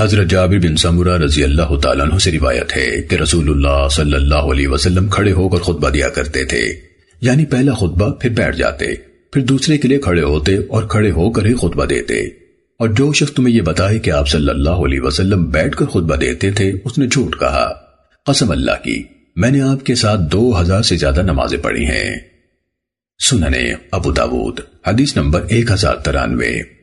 حضرت جابر بن سمورہ رضی اللہ تعالیٰ عنہ سے روایت ہے کہ رسول اللہ صلی اللہ علیہ وسلم کھڑے ہو کر خطبہ دیا کرتے تھے۔ یعنی پہلا خطبہ پھر بیٹھ جاتے، پھر دوسرے کے لیے کھڑے ہوتے اور کھڑے ہو کر ہی خطبہ دیتے۔ اور جو شخص تمہیں یہ بتائے کہ آپ صلی اللہ علیہ وسلم بیٹھ کر خطبہ دیتے تھے، اس نے جھوٹ کہا۔ قسم اللہ کی، میں نے آپ کے ساتھ دو ہزار سے زیادہ نمازیں پڑھی ہیں۔ سننے ابو داود، حدیث نمبر ایک ہزار ترانوے۔